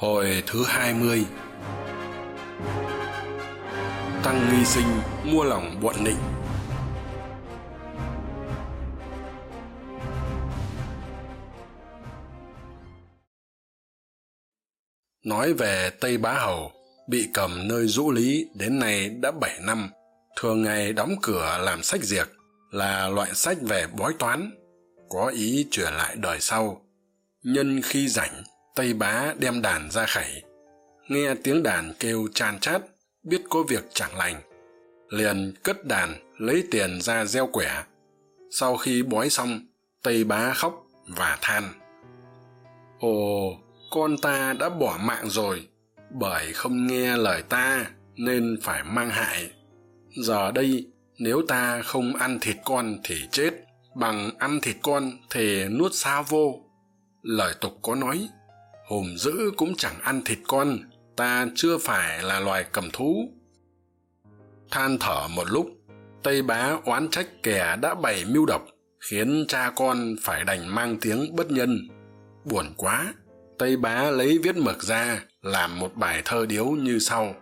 Hồi thứ hai mươi. Tăng nghi sinh mua lòng bọn nịnh. Nói về Tây Bá Hầu, bị cầm nơi rũ lý đến nay đã bảy năm, thường ngày đóng cửa làm sách diệt, là loại sách về bói toán, có ý chuyển lại đời sau. Nhân khi rảnh, Tây Bá đem đàn ra khẩy, nghe tiếng đàn kêu chan chát, biết có việc chẳng lành, liền cất đàn lấy tiền ra gieo quẻ. Sau khi bói xong, Tây Bá khóc và than. Ồ, con ta đã bỏ mạng rồi bởi không nghe lời ta nên phải mang hại giờ đây nếu ta không ăn thịt con thì chết bằng ăn thịt con thì nuốt sao vô lời tục có nói hùm dữ cũng chẳng ăn thịt con, ta chưa phải là loài cầm thú. Than thở một lúc, tây bá oán trách kẻ đã bày mưu độc, khiến cha con phải đành mang tiếng bất nhân. Buồn quá, tây bá lấy viết mực ra, làm một bài thơ điếu như sau.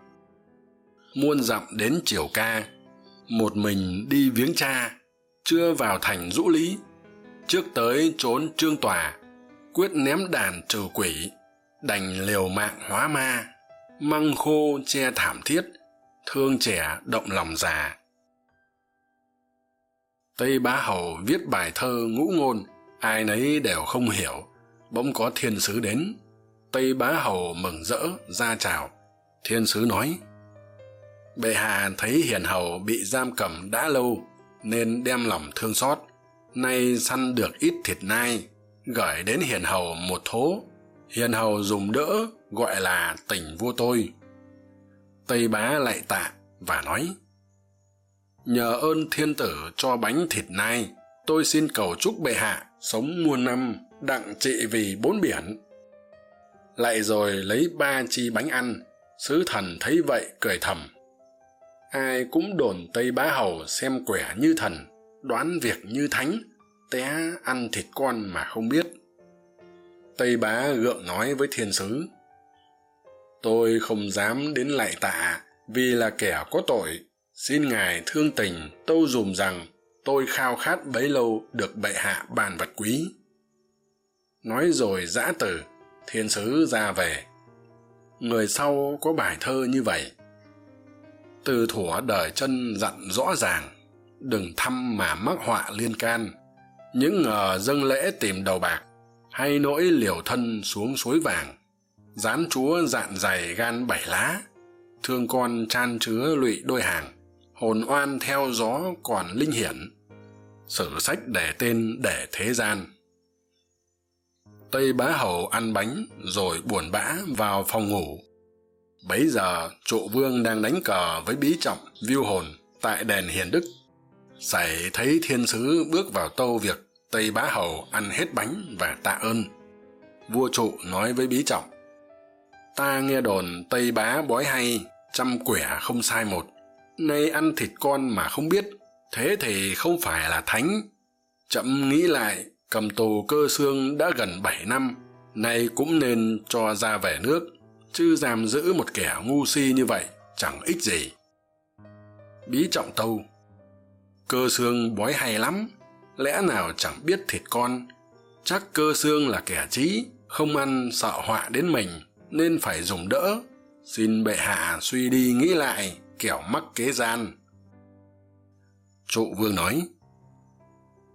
Muôn dặm đến triều ca, một mình đi viếng cha, chưa vào thành dũ lý. Trước tới trốn trương tòa, quyết ném đàn trừ quỷ đành liều mạng hóa ma, măng khô che thảm thiết, thương trẻ động lòng già. Tây bá hầu viết bài thơ ngũ ngôn, ai nấy đều không hiểu, bỗng có thiên sứ đến. Tây bá hầu mừng rỡ, ra chào. Thiên sứ nói, bệ hạ thấy hiền hầu bị giam cầm đã lâu, nên đem lòng thương xót. Nay săn được ít thịt nai, gửi đến hiền hầu một thố hiền hầu dùng đỡ gọi là tỉnh vua tôi. Tây bá lại tạ và nói, nhờ ơn thiên tử cho bánh thịt nai, tôi xin cầu chúc bệ hạ sống muôn năm đặng trị vì bốn biển. Lại rồi lấy ba chi bánh ăn, sứ thần thấy vậy cười thầm. Ai cũng đồn tây bá hầu xem quẻ như thần, đoán việc như thánh, té ăn thịt con mà không biết tây bá gượng nói với thiên sứ, tôi không dám đến lại tạ, vì là kẻ có tội. Xin ngài thương tình, tâu dùm rằng tôi khao khát bấy lâu được bệ hạ bàn vật quý. Nói rồi giã từ, thiên sứ ra về. Người sau có bài thơ như vậy, từ thuở đời chân dặn rõ ràng, đừng thăm mà mắc họa liên can. Những ngờ dâng lễ tìm đầu bạc hay nỗi liều thân xuống suối vàng, dán chúa dạn dày gan bảy lá, thương con chan chứa lụy đôi hàng, hồn oan theo gió còn linh hiển, sử sách để tên để thế gian. Tây bá hầu ăn bánh rồi buồn bã vào phòng ngủ. Bấy giờ, trụ vương đang đánh cờ với bí trọng viu hồn tại đền hiền đức. Sảy thấy thiên sứ bước vào tâu việc tây bá hầu ăn hết bánh và tạ ơn. Vua trụ nói với bí trọng, ta nghe đồn tây bá bói hay, trăm quẻ không sai một. Nay ăn thịt con mà không biết, thế thì không phải là thánh. Chậm nghĩ lại, cầm tù cơ xương đã gần bảy năm, nay cũng nên cho ra về nước, chứ giam giữ một kẻ ngu si như vậy chẳng ích gì. Bí trọng tâu, cơ xương bói hay lắm lẽ nào chẳng biết thịt con? Chắc cơ xương là kẻ trí, không ăn sợ họa đến mình, nên phải dùng đỡ. Xin bệ hạ suy đi nghĩ lại, kẻo mắc kế gian. Trụ vương nói,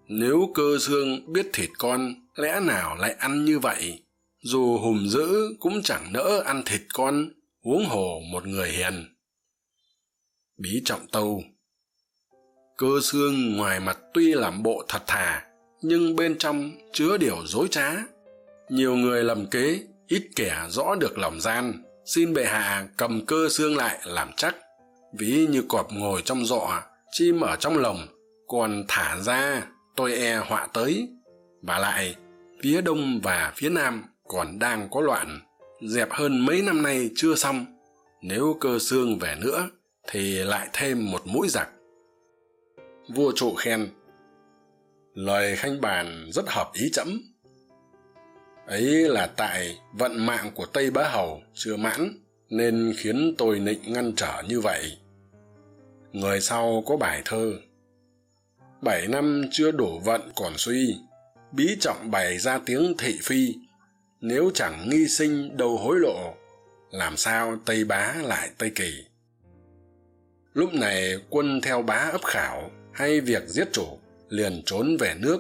nếu cơ xương biết thịt con, lẽ nào lại ăn như vậy? Dù hùm dữ cũng chẳng nỡ ăn thịt con, huống hồ một người hiền. Bí trọng tâu cơ xương ngoài mặt tuy làm bộ thật thà, nhưng bên trong chứa điều dối trá. Nhiều người lầm kế, ít kẻ rõ được lòng gian. Xin bệ hạ cầm cơ xương lại làm chắc. Ví như cọp ngồi trong giọ, chim ở trong lồng, còn thả ra, tôi e họa tới. Và lại, phía đông và phía nam còn đang có loạn. Dẹp hơn mấy năm nay chưa xong. Nếu cơ xương về nữa, thì lại thêm một mũi giặc vua trụ khen. Lời khanh bàn rất hợp ý trẫm ấy là tại vận mạng của tây bá hầu chưa mãn, nên khiến tôi nịnh ngăn trở như vậy. Người sau có bài thơ. Bảy năm chưa đổ vận còn suy, bí trọng bày ra tiếng thị phi. Nếu chẳng nghi sinh đâu hối lộ, làm sao tây bá lại tây kỳ? Lúc này quân theo bá ấp khảo hay việc giết chủ liền trốn về nước.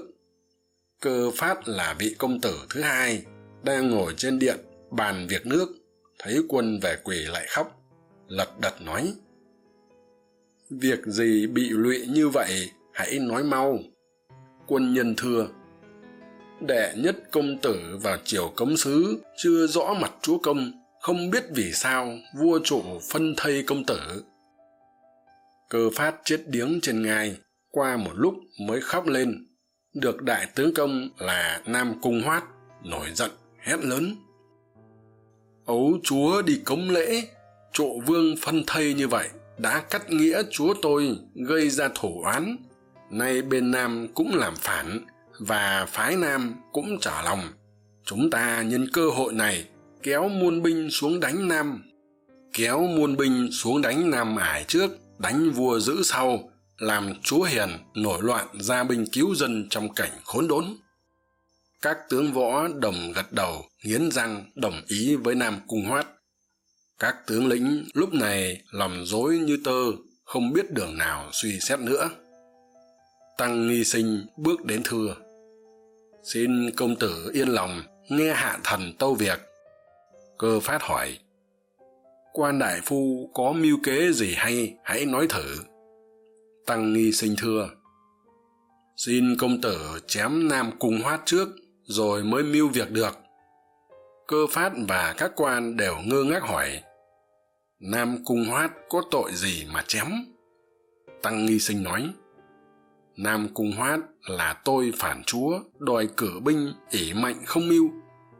Cơ phát là vị công tử thứ hai, đang ngồi trên điện bàn việc nước, thấy quân về quỳ lại khóc, lật đật nói, việc gì bị lụy như vậy, hãy nói mau. Quân nhân thưa, đệ nhất công tử vào triều cống sứ, chưa rõ mặt chúa công, không biết vì sao vua trụ phân thây công tử. Cơ phát chết điếng trên ngai qua một lúc mới khóc lên. Được đại tướng công là nam cung hoát nổi giận, hét lớn. Ấu chúa đi cống lễ trộ vương phân thây như vậy đã cắt nghĩa chúa tôi gây ra thổ oán. Nay bên nam cũng làm phản và phái nam cũng trả lòng. Chúng ta nhân cơ hội này kéo muôn binh xuống đánh nam. Kéo muôn binh xuống đánh nam ải trước, đánh vua giữ sau làm chúa hiền nổi loạn ra binh cứu dân trong cảnh khốn đốn. Các tướng võ đồng gật đầu, nghiến răng đồng ý với nam cung hoát. Các tướng lĩnh lúc này lòng rối như tơ, không biết đường nào suy xét nữa. Tăng nghi sinh bước đến thưa. Xin công tử yên lòng, nghe hạ thần tâu việc. Cơ phát hỏi. Quan đại phu có mưu kế gì hay, hãy nói thử tăng nghi sinh thưa. Xin công tử chém nam cung hoát trước, rồi mới mưu việc được. Cơ phát và các quan đều ngơ ngác hỏi, nam cung hoát có tội gì mà chém? Tăng nghi sinh nói, nam cung hoát là tôi phản chúa, đòi cử binh ỷ mạnh không mưu.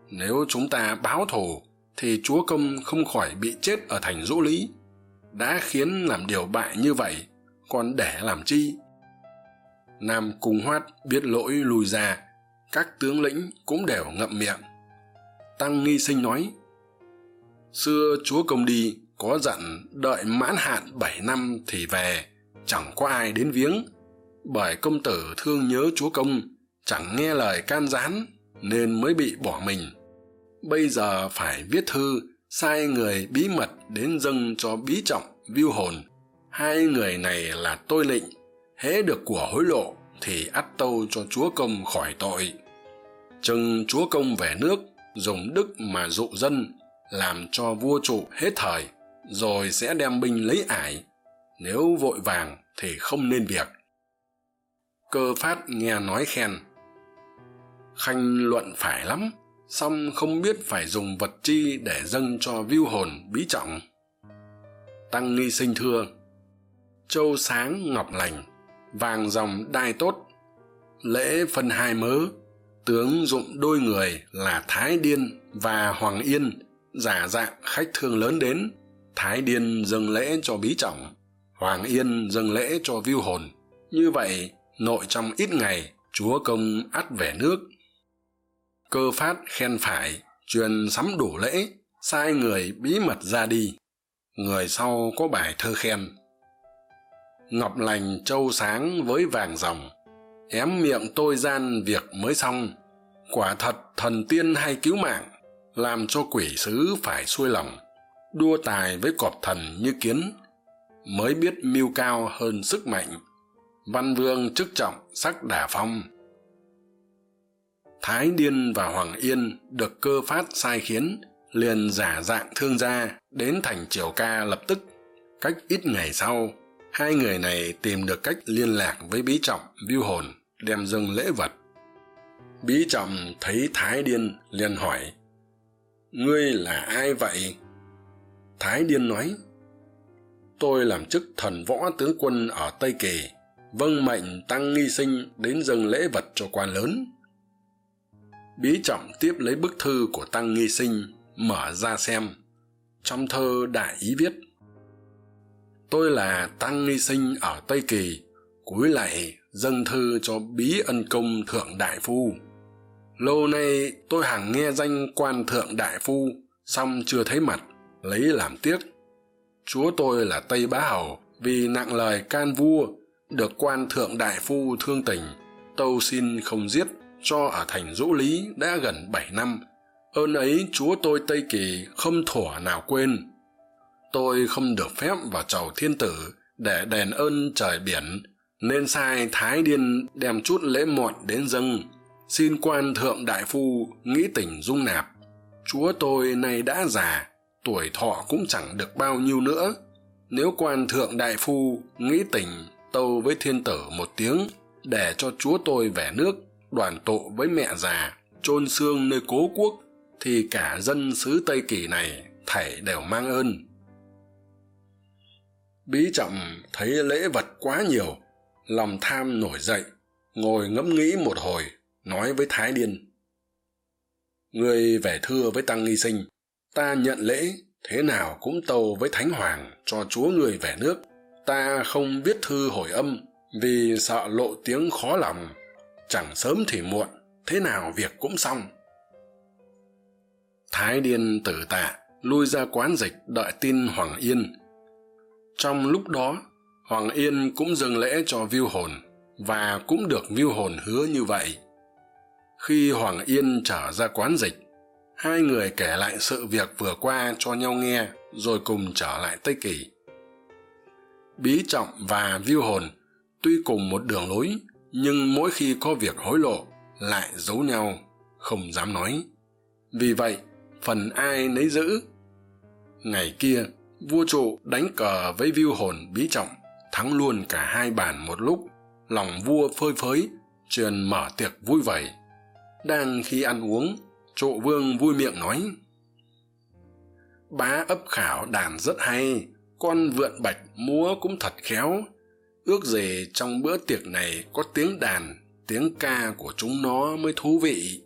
Nếu chúng ta báo thù, thì chúa công không khỏi bị chết ở thành dỗ lý. Đã khiến làm điều bại như vậy con để làm chi? Nam cung hoát biết lỗi lùi ra các tướng lĩnh cũng đều ngậm miệng. Tăng nghi sinh nói, xưa chúa công đi, có dặn đợi mãn hạn bảy năm thì về, chẳng có ai đến viếng. Bởi công tử thương nhớ chúa công, chẳng nghe lời can gián, nên mới bị bỏ mình. Bây giờ phải viết thư, sai người bí mật đến dâng cho bí trọng viu hồn hai người này là tôi lịnh hễ được của hối lộ thì ắt tâu cho chúa công khỏi tội. Chừng chúa công về nước, dùng đức mà dụ dân, làm cho vua trụ hết thời, rồi sẽ đem binh lấy ải. Nếu vội vàng thì không nên việc. Cơ phát nghe nói khen. Khanh luận phải lắm, song không biết phải dùng vật chi để dâng cho viu hồn bí trọng. Tăng nghi sinh thưa châu sáng ngọc lành, vàng dòng đai tốt. Lễ phân hai mớ, tướng dụng đôi người là thái điên và hoàng yên, giả dạng khách thương lớn đến. Thái điên dâng lễ cho bí trọng, hoàng yên dâng lễ cho viu hồn. Như vậy, nội trong ít ngày, chúa công ắt về nước. Cơ phát khen phải, truyền sắm đủ lễ, sai người bí mật ra đi. Người sau có bài thơ khen ngọc lành châu sáng với vàng ròng. Ém miệng tôi gian việc mới xong. Quả thật thần tiên hay cứu mạng, làm cho quỷ sứ phải xuôi lòng. Đua tài với cọp thần như kiến, mới biết mưu cao hơn sức mạnh. Văn vương chức trọng sắc đà phong. Thái điên và hoàng yên được cơ phát sai khiến, liền giả dạng thương gia đến thành triều ca lập tức. Cách ít ngày sau hai người này tìm được cách liên lạc với bí trọng, viu hồn, đem dâng lễ vật. Bí trọng thấy thái điên liền hỏi, ngươi là ai vậy? Thái điên nói, tôi làm chức thần võ tướng quân ở tây kỳ vâng mệnh tăng nghi sinh đến dâng lễ vật cho quan lớn. Bí trọng tiếp lấy bức thư của tăng nghi sinh mở ra xem, trong thơ đại ý viết tôi là tăng ni sinh ở tây kỳ, cúi lạy dâng thư cho bí ân công thượng đại phu. Lâu nay tôi hằng nghe danh quan thượng đại phu song chưa thấy mặt, lấy làm tiếc. Chúa tôi là tây bá hầu, vì nặng lời can vua, được quan thượng đại phu thương tình, tâu xin không giết, cho ở thành dũ lý đã gần bảy năm. Ơn ấy chúa tôi tây kỳ không thủa nào quên tôi không được phép vào chầu thiên tử để đền ơn trời biển, nên sai thái điên đem chút lễ muộn đến dâng. Xin quan thượng đại phu nghĩ tình dung nạp. Chúa tôi nay đã già, tuổi thọ cũng chẳng được bao nhiêu nữa. Nếu quan thượng đại phu nghĩ tình tâu với thiên tử một tiếng để cho chúa tôi về nước, đoàn tụ với mẹ già, chôn xương nơi cố quốc, thì cả dân xứ tây kỳ này thảy đều mang ơn bí trọng thấy lễ vật quá nhiều, lòng tham nổi dậy, ngồi ngẫm nghĩ một hồi, nói với thái điên. Người về thưa với tăng nghi sinh, ta nhận lễ, thế nào cũng tâu với thánh hoàng cho chúa người về nước. Ta không viết thư hồi âm vì sợ lộ tiếng khó lòng, chẳng sớm thì muộn, thế nào việc cũng xong. Thái điên tử tạ, lui ra quán dịch đợi tin hoàng yên trong lúc đó, hoàng yên cũng dâng lễ cho viu hồn và cũng được viu hồn hứa như vậy. Khi hoàng yên trở ra quán dịch, hai người kể lại sự việc vừa qua cho nhau nghe rồi cùng trở lại tây kỳ. Bí trọng và viu hồn tuy cùng một đường lối, nhưng mỗi khi có việc hối lộ lại giấu nhau, không dám nói. Vì vậy, phần ai nấy giữ, ngày kia vua trụ đánh cờ với viu hồn bí trọng, thắng luôn cả hai bàn một lúc. Lòng vua phơi phới truyền mở tiệc vui vầy đang khi ăn uống trụ vương vui miệng nói, bá ấp khảo đàn rất hay, con vượn bạch múa cũng thật khéo. Ước gì trong bữa tiệc này có tiếng đàn, tiếng ca của chúng nó mới thú vị.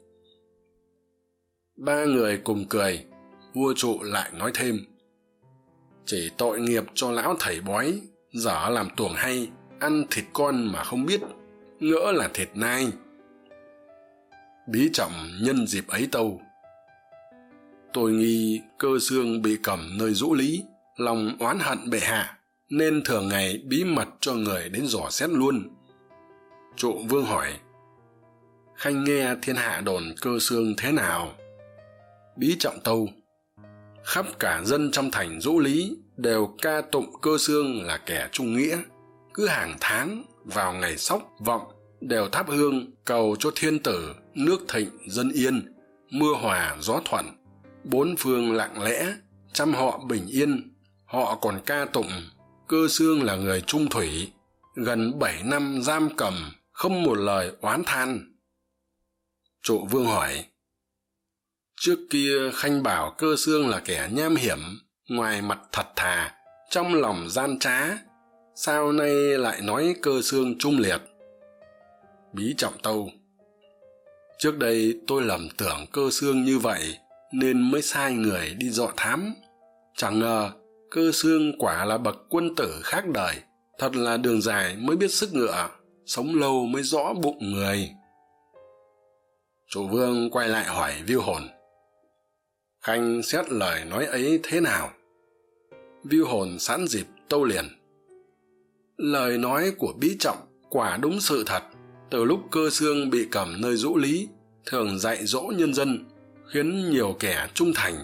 Ba người cùng cười, vua trụ lại nói thêm chỉ tội nghiệp cho lão thầy bói, dở làm tuồng hay, ăn thịt con mà không biết, ngỡ là thịt nai. Bí trọng nhân dịp ấy tâu. Tôi nghi cơ xương bị cầm nơi rũ lý, lòng oán hận bệ hạ, nên thường ngày bí mật cho người đến dò xét luôn. Trụ vương hỏi, khanh nghe thiên hạ đồn cơ xương thế nào? Bí trọng tâu khắp cả dân trong thành dỗ lý đều ca tụng cơ xương là kẻ trung nghĩa. Cứ hàng tháng, vào ngày sóc, vọng, đều thắp hương cầu cho thiên tử, nước thịnh, dân yên, mưa hòa, gió thuận. Bốn phương lặng lẽ, trăm họ bình yên, họ còn ca tụng, cơ xương là người trung thủy. Gần bảy năm giam cầm, không một lời oán than. Trụ vương hỏi trước kia khanh bảo cơ xương là kẻ nham hiểm, ngoài mặt thật thà, trong lòng gian trá. Sao nay lại nói cơ xương trung liệt? Bí trọng tâu. Trước đây tôi lầm tưởng cơ xương như vậy, nên mới sai người đi dọ thám. Chẳng ngờ, cơ xương quả là bậc quân tử khác đời, thật là đường dài mới biết sức ngựa, sống lâu mới rõ bụng người. Chủ vương quay lại hỏi viu hồn khanh xét lời nói ấy thế nào? Viu hồn sẵn dịp tâu liền. Lời nói của bí trọng quả đúng sự thật. Từ lúc cơ xương bị cầm nơi rũ lý, thường dạy dỗ nhân dân, khiến nhiều kẻ trung thành,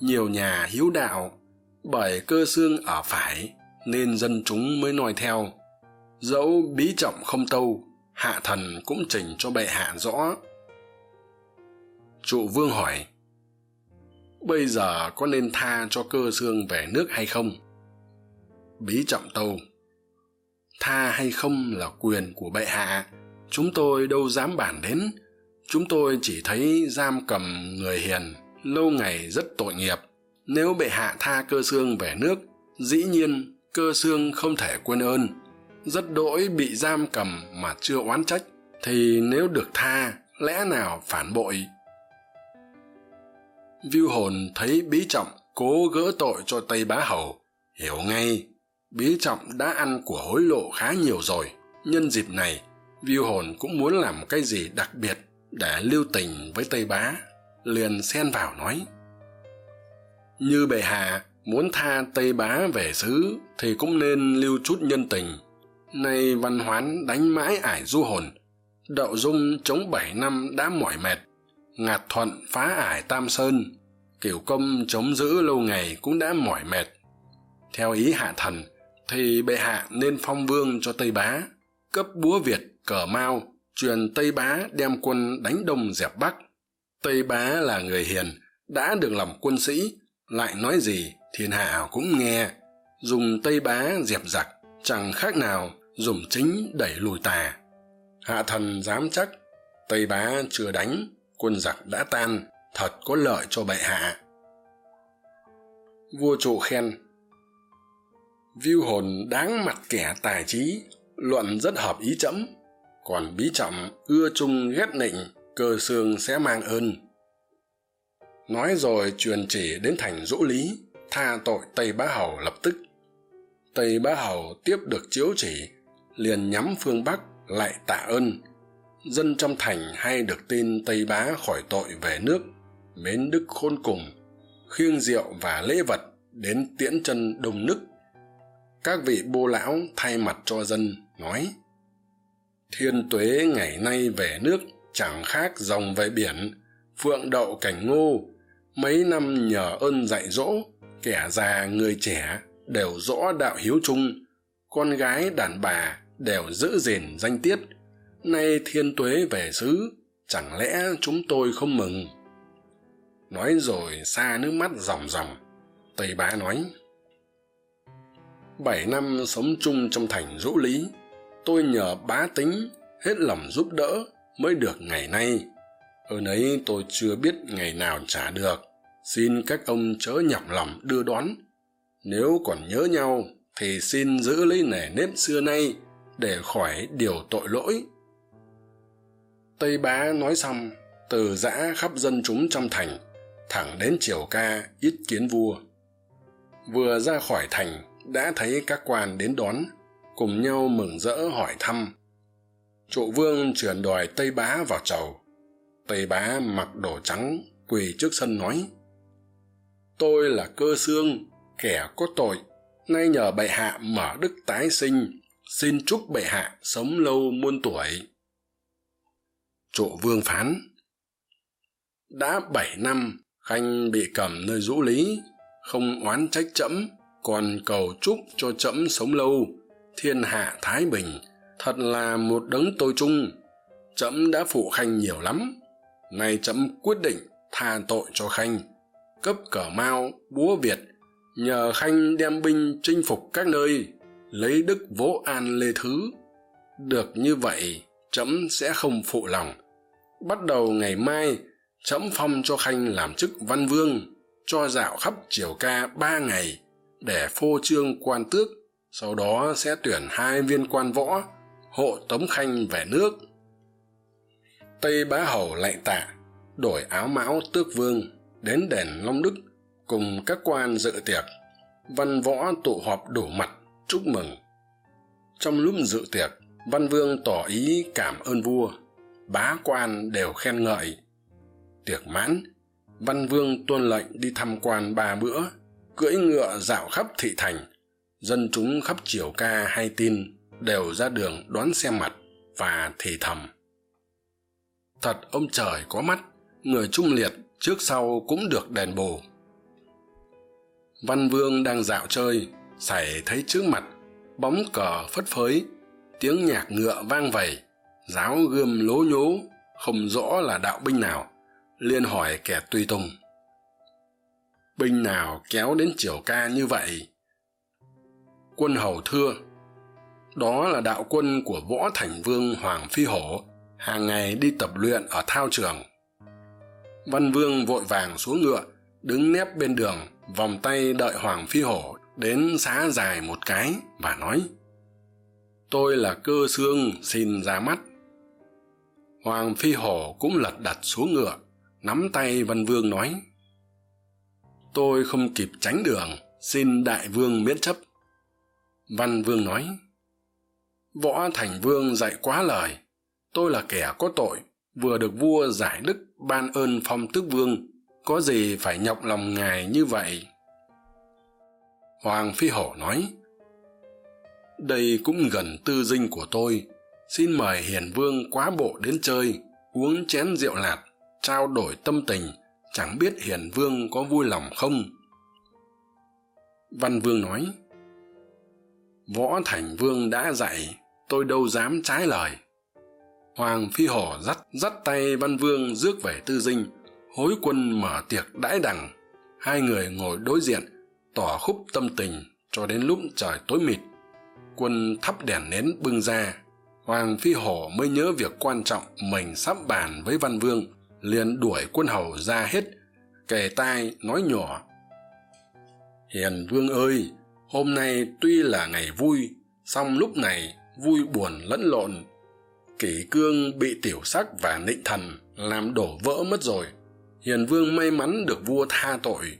nhiều nhà hiếu đạo. Bởi cơ xương ở phải, nên dân chúng mới noi theo. Dẫu bí trọng không tâu, hạ thần cũng trình cho bệ hạ rõ. Trụ vương hỏi bây giờ có nên tha cho cơ xương về nước hay không? Bí trọng tâu. Tha hay không là quyền của bệ hạ. Chúng tôi đâu dám bản đến. Chúng tôi chỉ thấy giam cầm người hiền, lâu ngày rất tội nghiệp. Nếu bệ hạ tha cơ xương về nước, dĩ nhiên cơ xương không thể quên ơn. Rất đỗi bị giam cầm mà chưa oán trách, thì nếu được tha, lẽ nào phản bội? Viu hồn thấy bí trọng cố gỡ tội cho tây bá hầu. Hiểu ngay, bí trọng đã ăn của hối lộ khá nhiều rồi. Nhân dịp này, viu hồn cũng muốn làm cái gì đặc biệt để lưu tình với tây bá, liền xen vào nói. Như bệ hạ muốn tha tây bá về xứ thì cũng nên lưu chút nhân tình. Nay văn hoán đánh mãi ải du hồn đậu dung chống bảy năm đã mỏi mệt ngạt thuận phá ải tam sơn, kiểu công chống giữ lâu ngày cũng đã mỏi mệt. Theo ý hạ thần, thì bệ hạ nên phong vương cho tây bá, cấp búa việt cờ mao, truyền tây bá đem quân đánh đông dẹp bắc. Tây bá là người hiền, đã được lòng quân sĩ, lại nói gì thiên hạ cũng nghe. Dùng tây bá dẹp giặc, chẳng khác nào dùng chính đẩy lùi tà. Hạ thần dám chắc, tây bá chưa đánh quân giặc đã tan, thật có lợi cho bệ hạ. Vua trụ khen viu hồn đáng mặt kẻ tài trí, luận rất hợp ý trẫm còn bí trọng ưa chung ghét nịnh, cơ xương sẽ mang ơn. Nói rồi truyền chỉ đến thành dỗ lý, tha tội tây bá hầu lập tức. Tây bá hầu tiếp được chiếu chỉ, liền nhắm phương bắc lại tạ ơn dân trong thành hay được tin tây bá khỏi tội về nước, mến đức khôn cùng, khiêng rượu và lễ vật đến tiễn chân đông nức các vị bô lão thay mặt cho dân nói, thiên tuế ngày nay về nước chẳng khác dòng về biển, phượng đậu cảnh ngô, mấy năm nhờ ơn dạy dỗ, kẻ già người trẻ đều rõ đạo hiếu chung, con gái đàn bà đều giữ gìn danh tiết nay thiên tuế về xứ, chẳng lẽ chúng tôi không mừng? Nói rồi xa nước mắt ròng ròng, tây bá nói, bảy năm sống chung trong thành dỗ lý, tôi nhờ bá tính hết lòng giúp đỡ mới được ngày nay. Ơn ấy tôi chưa biết ngày nào trả được, xin các ông chớ nhọc lòng đưa đón. Nếu còn nhớ nhau thì xin giữ lấy nề nếp xưa nay để khỏi điều tội lỗi tây bá nói xong, từ giã khắp dân chúng trong thành, thẳng đến triều ca ít kiến vua. Vừa ra khỏi thành, đã thấy các quan đến đón, cùng nhau mừng rỡ hỏi thăm. Trụ vương chuyển đòi tây bá vào chầu. Tây bá mặc đồ trắng, quỳ trước sân nói, tôi là cơ xương, kẻ có tội. Nay nhờ bệ hạ mở đức tái sinh. Xin chúc bệ hạ sống lâu muôn tuổi trụ vương phán. Đã bảy năm, khanh bị cầm nơi rũ lý, không oán trách trẫm còn cầu chúc cho trẫm sống lâu. Thiên hạ thái bình, thật là một đấng tôi trung. Trẫm đã phụ khanh nhiều lắm. Nay trẫm quyết định tha tội cho khanh, cấp cờ mao búa việt, nhờ khanh đem binh chinh phục các nơi, lấy đức vỗ an lê thứ. Được như vậy trẫm sẽ không phụ lòng. Bắt đầu ngày mai, trẫm phong cho khanh làm chức văn vương, cho dạo khắp triều ca ba ngày, để phô trương quan tước, sau đó sẽ tuyển hai viên quan võ, hộ tống khanh về nước. Tây bá hầu lạy tạ, đổi áo mão tước vương, đến đền long đức, cùng các quan dự tiệc. Văn võ tụ họp đủ mặt, chúc mừng. Trong lúc dự tiệc văn vương tỏ ý cảm ơn vua. Bá quan đều khen ngợi. Tiệc mãn, văn vương tuân lệnh đi thăm quan ba bữa, cưỡi ngựa dạo khắp thị thành. Dân chúng khắp triều ca hay tin đều ra đường đón xem mặt và thì thầm. Thật ông trời có mắt, người trung liệt trước sau cũng được đền bù. Văn vương đang dạo chơi, sảy thấy trước mặt, bóng cờ phất phới tiếng nhạc ngựa vang vầy, giáo gươm lố nhố, không rõ là đạo binh nào, liền hỏi kẻ tùy tùng. Binh nào kéo đến triều ca như vậy? Quân hầu thưa, đó là đạo quân của võ thành vương hoàng phi hổ, hàng ngày đi tập luyện ở thao trường. Văn vương vội vàng xuống ngựa, đứng nép bên đường, vòng tay đợi hoàng phi hổ đến xá dài một cái và nói tôi là cơ xương xin ra mắt. Hoàng phi hổ cũng lật đặt xuống ngựa, nắm tay văn vương nói, tôi không kịp tránh đường, xin đại vương miễn chấp. Văn vương nói, võ thành vương dạy quá lời, tôi là kẻ có tội, vừa được vua giải đức ban ơn phong tước vương, có gì phải nhọc lòng ngài như vậy? Hoàng phi hổ nói đây cũng gần tư dinh của tôi. Xin mời hiền vương quá bộ đến chơi, uống chén rượu lạt, trao đổi tâm tình. Chẳng biết hiền vương có vui lòng không? Văn vương nói, võ thành vương đã dạy, tôi đâu dám trái lời. Hoàng phi hổ dắt dắt tay văn vương rước về tư dinh. Hối quân mở tiệc đãi đằng. Hai người ngồi đối diện, tỏ khúc tâm tình cho đến lúc trời tối mịt quân thắp đèn nến bưng ra, hoàng phi hổ mới nhớ việc quan trọng mình sắp bàn với văn vương, liền đuổi quân hầu ra hết, kề tai nói nhỏ. Hiền vương ơi, hôm nay tuy là ngày vui, song lúc này vui buồn lẫn lộn. Kỷ cương bị tiểu sắc và nịnh thần làm đổ vỡ mất rồi. Hiền vương may mắn được vua tha tội.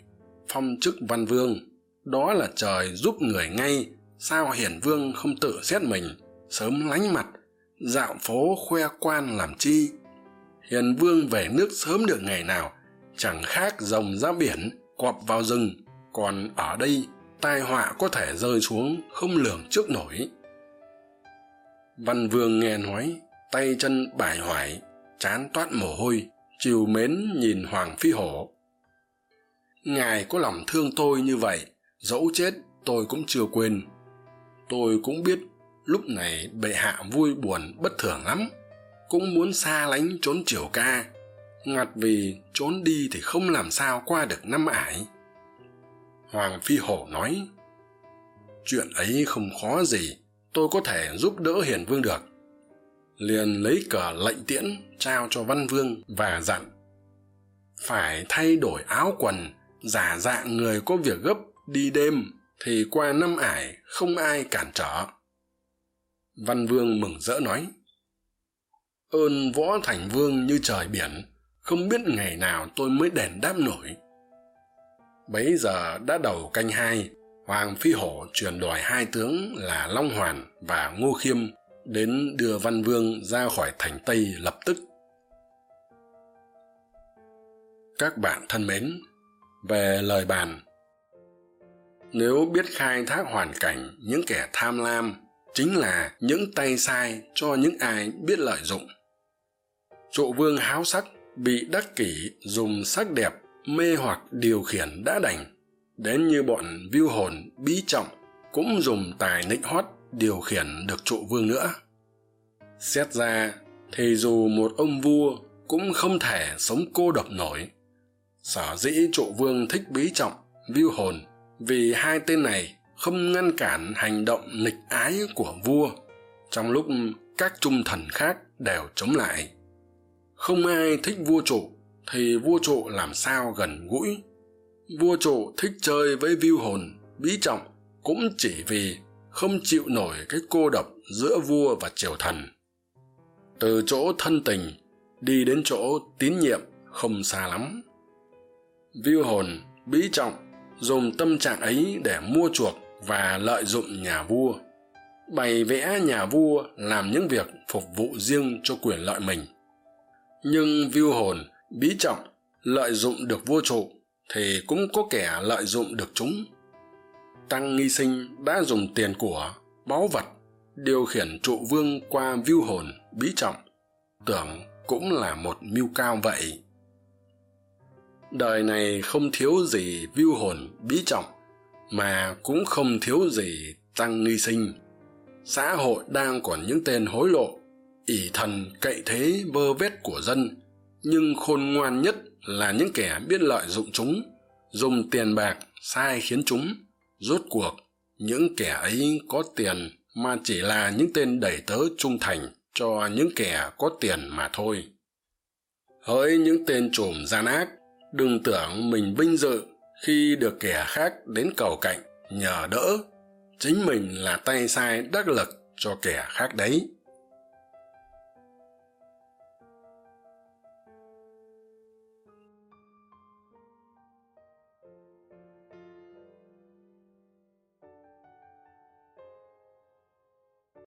Phong chức văn vương, đó là trời giúp người ngay sao hiền vương không tự xét mình, sớm lánh mặt, dạo phố khoe quan làm chi? Hiền vương về nước sớm được ngày nào, chẳng khác rồng ra biển quặp vào rừng, còn ở đây, tai họa có thể rơi xuống không lường trước nổi. Văn vương nghe nói, tay chân bải hoải chán toát mồ hôi, chiều mến nhìn hoàng phi hổ. Ngài có lòng thương tôi như vậy, dẫu chết tôi cũng chưa quên tôi cũng biết lúc này bệ hạ vui buồn, bất thường lắm. Cũng muốn xa lánh trốn triều ca. Ngặt vì trốn đi thì không làm sao qua được năm ải. Hoàng phi hổ nói, chuyện ấy không khó gì, tôi có thể giúp đỡ hiền vương được. Liền lấy cờ lệnh tiễn trao cho văn vương và dặn, phải thay đổi áo quần, giả dạng người có việc gấp đi đêm thì qua năm ải không ai cản trở. Văn vương mừng rỡ nói, ơn võ thành vương như trời biển, không biết ngày nào tôi mới đền đáp nổi. Bấy giờ đã đầu canh hai, hoàng phi hổ truyền đòi hai tướng là long hoàn và ngô khiêm đến đưa văn vương ra khỏi thành tây lập tức. Các bạn thân mến, về lời bàn nếu biết khai thác hoàn cảnh những kẻ tham lam, chính là những tay sai cho những ai biết lợi dụng. Trụ vương háo sắc bị đắc kỷ dùng sắc đẹp mê hoặc điều khiển đã đành, đến như bọn viu hồn, bí trọng cũng dùng tài nịnh hót điều khiển được trụ vương nữa. Xét ra, thì dù một ông vua cũng không thể sống cô độc nổi. Sở dĩ trụ vương thích bí trọng viu hồn vì hai tên này không ngăn cản hành động nghịch ái của vua, trong lúc các trung thần khác đều chống lại. Không ai thích vua trụ thì vua trụ làm sao gần gũi. Vua trụ thích chơi với viu hồn, bí trọng, cũng chỉ vì không chịu nổi cái cô độc giữa vua và triều thần. Từ chỗ thân tình đi đến chỗ tín nhiệm không xa lắm. Viu hồn, bí trọng dùng tâm trạng ấy để mua chuộc và lợi dụng nhà vua. Bày vẽ nhà vua làm những việc phục vụ riêng cho quyền lợi mình. Nhưng viu hồn, bí trọng, lợi dụng được vua trụ thì cũng có kẻ lợi dụng được chúng. Tăng nghi sinh đã dùng tiền của báu vật điều khiển trụ vương qua viu hồn, bí trọng, tưởng cũng là một mưu cao vậy đời này không thiếu gì viu hồn, bí trọng, mà cũng không thiếu gì tăng nghi sinh. Xã hội đang còn những tên hối lộ, ỷ thần, cậy thế vơ vét của dân. Nhưng khôn ngoan nhất là những kẻ biết lợi dụng chúng, dùng tiền bạc sai khiến chúng. Rốt cuộc, những kẻ ấy có tiền mà chỉ là những tên đẩy tớ trung thành cho những kẻ có tiền mà thôi. Hỡi những tên trùm gian ác đừng tưởng mình vinh dự khi được kẻ khác đến cầu cạnh, nhờ đỡ. Chính mình là tay sai đắc lực cho kẻ khác đấy.